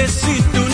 necesito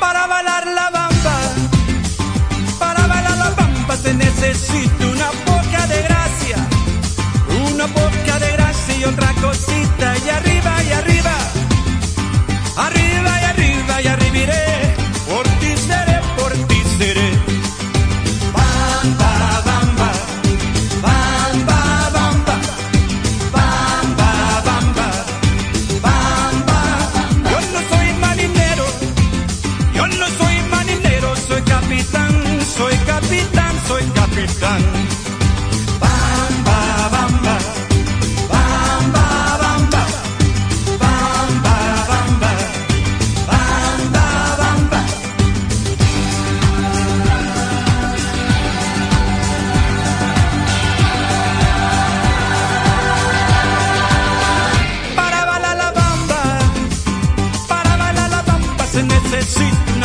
Para bailar la bamba, para bailar la bamba se necesito Bamba, bamba, bamba, bamba, bamba, bamba, bamba, bamba. Para bailar la bamba, para bailar la bamba se necesita